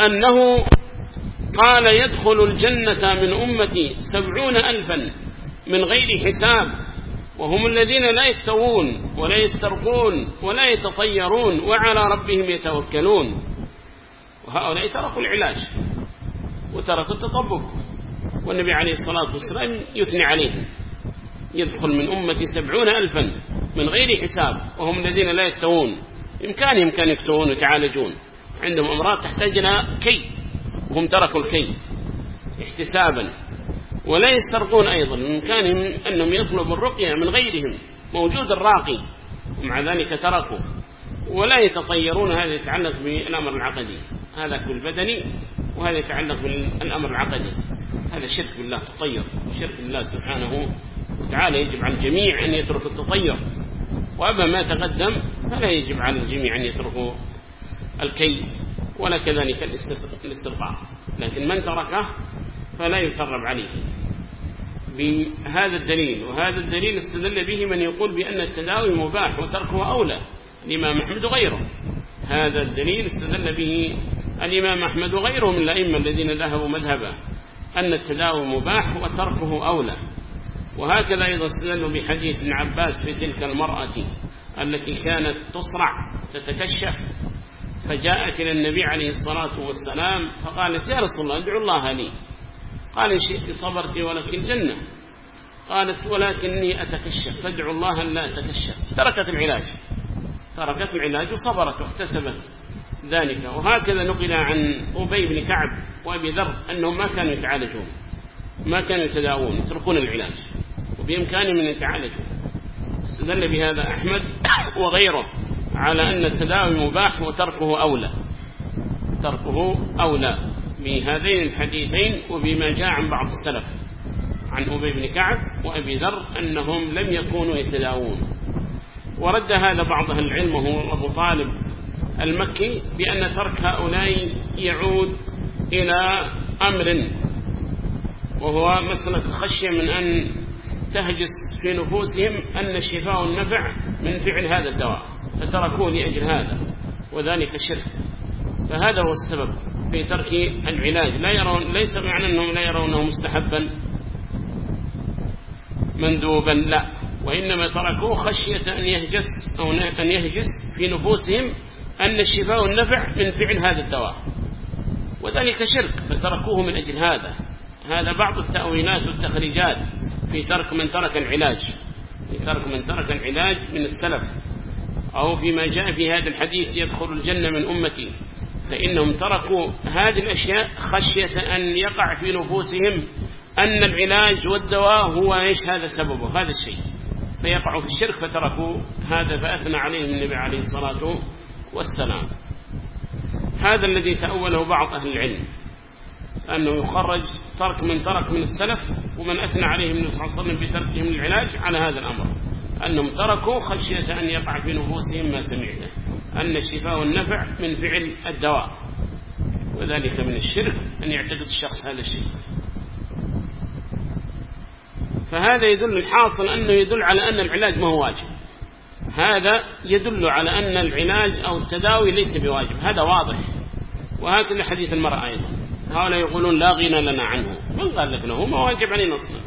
أنه قال يدخل الجنة من أمتي سبعون ألفا من غير حساب وهم الذين لا يكتوون ولا يسترقون ولا يتطيرون وعلى ربهم يتوكلون. وهؤلاء تركوا العلاج وتركوا التطبق والنبي عليه الصلاة والسلام يثني عليهم. يدخل من أمتي سبعون ألفا من غير حساب وهم الذين لا يكتوون. إمكانهم كان يكتوون ويتعالجون. عندهم أمراض تحتاج إلى كي وهم تركوا الكي احتسابا. ولا يسترقون أيضا من إمكانهم أنهم يطلبوا الرقية من غيرهم موجود الراقي ومع ذلك تركوا. ولا يتطيرون هذا يتعلق بالأمر العقدي. هذا بالبدني وهذا يتعلق بالأمر العقدي. هذا شرك بالله تطير. شرك بالله سبحانه وتعالى يجب على الجميع أن يترك التطير. وأما ما تقدم فلا يجب على الجميع أن يتركوا الكي. ولا كذلك الاسترقاء لكن من تركه فلا يثرب عليه. بهذا الدليل وهذا الدليل استدل به من يقول بأن التداوي مباح وتركه أولى الإمام أحمد وغيره. هذا الدليل استدل به الإمام أحمد وغيره من الأئمة الذين ذهبوا مذهبه أن التداوي مباح وتركه أولى. وهكذا أيضا استدلوا بحديث ابن عباس في تلك المرأة التي كانت تصرع تتكشف فجاءت إلى النبي عليه الصلاة والسلام فقالت يا رسول الله ادعو الله لي. قال إن شئت صبرت ولك الجنة قالت ولكني أتكشف. فادعو الله أن لا أتكشف. تركت العلاج. تركت العلاج وصبرت واحتسبت ذلك. وهكذا نقل عن أبي بن كعب وأبي ذر أنهم ما كانوا يتعالجون. ما كانوا يتداوون يتركون العلاج. وبإمكانهم أن يتعالجوا. استدل بهذا أحمد وغيره. على أن التداوي مباح وتركه أولى. تركه أولى بهذين الحديثين وبما جاء عن بعض السلف. عن أبي بن كعب وأبي ذر أنهم لم يكونوا يتداوون. ورد هذا بعض أهل العلم وهو أبو طالب المكي بأن ترك هؤلاء يعود إلى أمر وهو مسألة الخشية من أن تهجس في نفوسهم أن الشفاء والنفع من فعل هذا الدواء. فتركوه لأجل هذا وذلك شرك. فهذا هو السبب في ترك العلاج لا يرون ليس معنى أنهم لا يرونه مستحبا مندوبا لا. وإنما تركوه خشية أن يهجس أو أن يهجس في نفوسهم أن الشفاء والنفع من فعل هذا الدواء. وذلك شرك فتركوه من أجل هذا. هذا بعض التأويلات والتخريجات في ترك من ترك العلاج. في ترك من ترك العلاج من السلف. أو فيما جاء في هذا الحديث يدخل الجنة من أمتي. فإنهم تركوا هذه الأشياء خشية أن يقع في نفوسهم أن العلاج والدواء هو إيش هذا سببه هذا الشيء. فيقعوا في الشرك فتركوا هذا فأثنى عليهم النبي عليه الصلاة والسلام. هذا الذي تأوله بعض أهل العلم. أنه يخرج ترك من ترك من السلف ومن أثنى عليهم النبي صلى الله عليه وسلم بتركهم العلاج على هذا الأمر. أنهم تركوا خشية أن يقع في نفوسهم ما سمعته أن الشفاء والنفع من فعل الدواء وذلك من الشرك أن يعتقد الشخص هذا الشيء. فهذا يدل الحاصل أنه يدل على أن العلاج ما هو واجب. هذا يدل على أن العلاج أو التداوي ليس بواجب. هذا واضح. وهكذا حديث المرأة أيضا. هؤلاء يقولون لا غنى لنا عنه. من قال لك له ما واجب علينا أصلا؟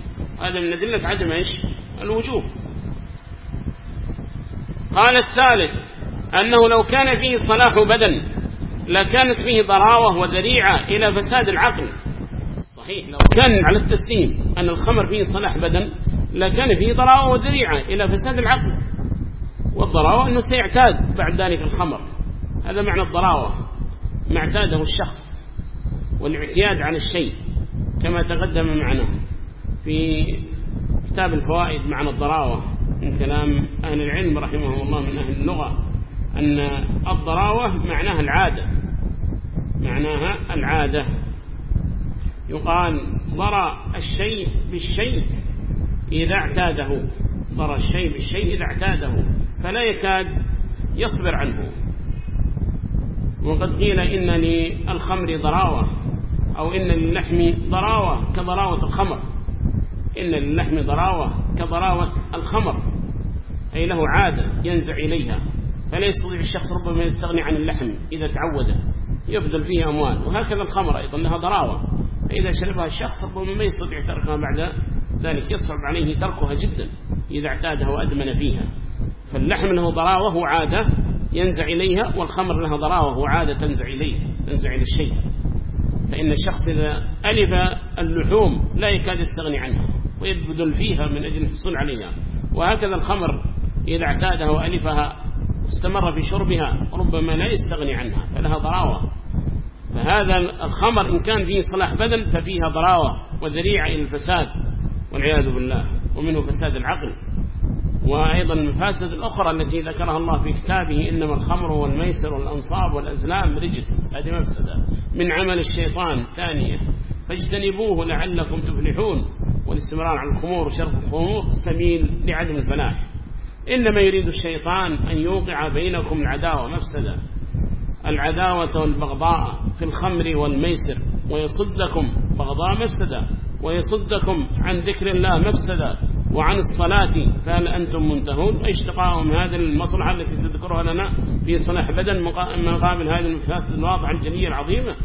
هذا من أدلة عدم إيش؟ الوجوب. قال الثالث أنه لو كان فيه صلاح بدن لكانت فيه ضراوة وذريعة إلى فساد العقل. صحيح لو كان على التسليم أن الخمر فيه صلاح بدن لكان فيه ضراوة وذريعة إلى فساد العقل. والضراوة أنه سيعتاد بعد ذلك الخمر. هذا معنى الضراوة ما اعتاده الشخص والاعتياد على الشيء كما تقدم معنا في كتاب الفوائد معنى الضراوة. من كلام أهل العلم رحمهم الله من أهل اللغة أن الضراوة معناها العادة معناها العادة. يقال ضرى الشيء بالشيء إذا اعتاده ضرى الشيء بالشيء إذا اعتاده فلا يكاد يصبر عنه. وقد قيل إن للخمر ضراوة أو إن للحم ضراوة كضراوة الخمر. إن للحم ضراوة كضراوة الخمر. أي له عادة ينزع إليها فلا يستطيع الشخص ربما يستغني عن اللحم إذا تعود يبذل فيه أموال وهكذا الخمر أيضا لها ضراوة فإذا شربها الشخص ربما ما يستطيع تركها بعد ذلك يصعب عليه تركها جدا إذا اعتادها وأدمن فيها فاللحم له ضراوة وعادة ينزع إليها والخمر لها ضراوة وعادة تنزع إليه تنزع إلى الشيء فإن الشخص إذا ألف اللحوم لا يكاد يستغني عنها ويبذل فيها من أجل الحصول عليها وهكذا الخمر إذا اعتادها وألفها استمر في شربها ربما لا يستغني عنها فلها ضراوة. فهذا الخمر إن كان فيه صلاح بدن ففيها ضراوة وذريعة إلى الفساد والعياذ بالله. ومنه فساد العقل. وأيضا المفاسد الأخرى التي ذكرها الله في كتابه إنما الخمر والميسر والأنصاب والأزلام رجس. هذه مفسدة. من عمل الشيطان. ثانية فاجتنبوه لعلكم تفلحون. والاستمرار على الخمور وشرف الخمور سبيل لعدم الفلاح. إنما يريد الشيطان أن يوقع بينكم العداوة مفسدة العداوة والبغضاء في الخمر والميسر ويصدكم بغضاء مفسدة ويصدكم عن ذكر الله مفسدة وعن الصلاة فهل أنتم منتهون؟ أيش تقاهم هذه المصلحة التي تذكرها لنا في صلاح بدن مقابل هذه المفاسد الواضحة الجلية العظيمة؟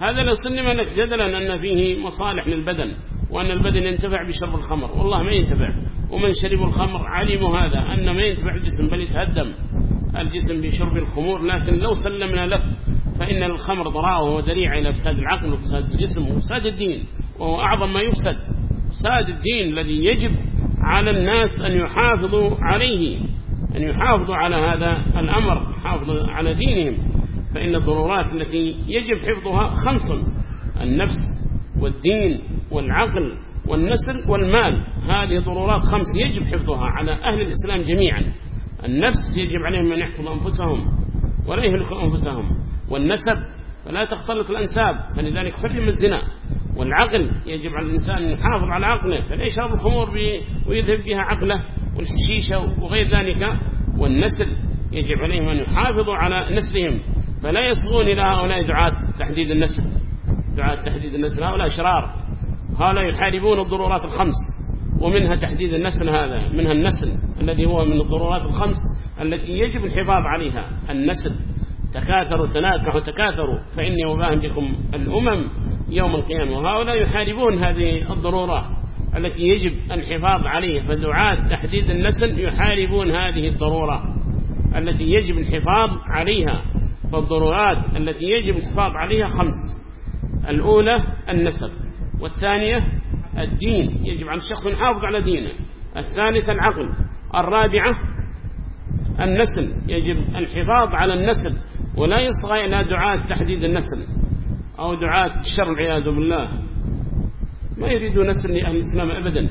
هذا لو سلم لك جدلا أن فيه مصالح للبدن. وأن البدن ينتفع بشرب الخمر. والله ما ينتفع. ومن شرب الخمر علموا هذا أن ما ينتفع الجسم بل يتهدم. الجسم بشرب الخمور لكن لو سلمنا لك فإن الخمر ضراء ودريع إلى فساد العقل وفساد الجسم وفساد الدين وهو أعظم ما يفسد. فساد الدين الذي يجب على الناس أن يحافظوا عليه. أن يحافظوا على هذا الأمر يحافظوا على دينهم. فإن الضرورات التي يجب حفظها خمس. النفس والدين والعقل والنسل والمال. هذه ضرورات خمس يجب حفظها على أهل الإسلام جميعا. النفس يجب عليهم أن يحفظوا أنفسهم ولا يهلكوا أنفسهم. والنسب فلا تختلط الأنساب فلذلك حرم الزنا. والعقل يجب على الإنسان أن يحافظ على عقله فلا يشرب الخمور ويذهب بها عقله والحشيشة وغير ذلك. والنسل يجب عليهم أن يحافظوا على نسلهم فلا يصغون إلى هؤلاء دعاة تحديد النسل. دعاة تحديد النسل هؤلاء شرار. هؤلاء يحاربون الضرورات الخمس ومنها تحديد النسل هذا منها النسل الذي هو من الضرورات الخمس التي يجب الحفاظ عليها النسل. تكاثروا تناكحوا تكاثروا فإني وباهم بكم الأمم يوم القيامة. وهؤلاء يحاربون هذه الضرورات التي يجب الحفاظ عليها فدعاة تحديد النسل يحاربون هذه الضرورة التي يجب الحفاظ عليها. فالضرورات التي يجب الحفاظ عليها خمس. الأولى النسب والثانية الدين يجب على الشخص يحافظ على دينه. الثالثة العقل الرابعة النسل يجب الحفاظ على النسل ولا يصغى إلى دعاة تحديد النسل أو دعاة الشر والعياذ بالله. ما يريدون نسل لأهل الإسلام أبدا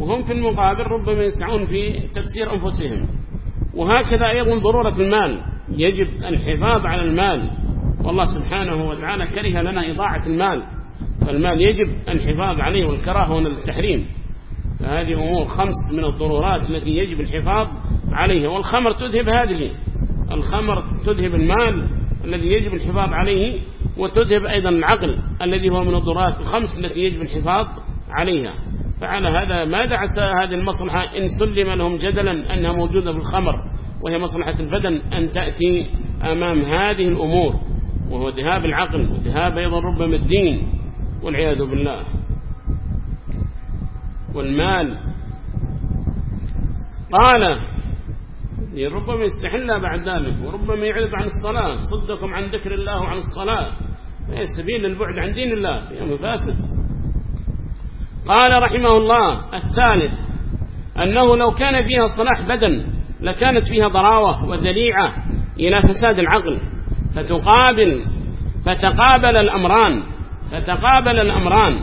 وهم في المقابل ربما يسعون في تفسير أنفسهم. وهكذا أيضا ضرورة المال يجب الحفاظ على المال. والله سبحانه وتعالى كره لنا إضاعة المال فالمال يجب الحفاظ عليه والكراهة هنا للتحريم. فهذه أمور خمس من الضرورات التي يجب الحفاظ عليها والخمر تذهب هذه الخمر تذهب المال الذي يجب الحفاظ عليه وتذهب أيضا العقل الذي هو من الضرورات الخمس التي يجب الحفاظ عليها. فعلى هذا ماذا عسى هذه المصلحة إن سلم لهم جدلا أنها موجودة في الخمر وهي مصلحة البدن أن تأتي أمام هذه الأمور. وهو ذهاب العقل وذهاب أيضا ربما الدين والعياذ بالله. والمال. قال ربما يستحلها بعد ذلك وربما يعرض عن الصلاة صدكم عن ذكر الله وعن الصلاة. هي سبيل للبعد عن دين الله هي مفاسد قال رحمه الله الثالث أنه لو كان فيها صلاح بدن لكانت فيها ضراوة وذليعة إلى فساد العقل. فتقابل فتقابل الأمران فتقابل الأمران.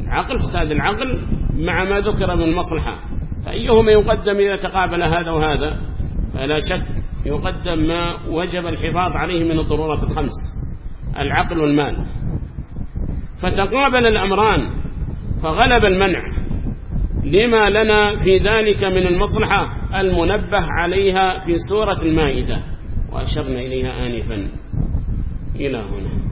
العقل فساد العقل مع ما ذكر من المصلحة فأيهما يقدم إذا تقابل هذا وهذا؟ فلا شك يقدم ما وجب الحفاظ عليه من الضرورات الخمس العقل والمال. فتقابل الأمران فغلب المنع. لما لنا في ذلك من المصلحة المنبه عليها في سورة المائدة. وأشرنا إليها آنفا. إلى هنا.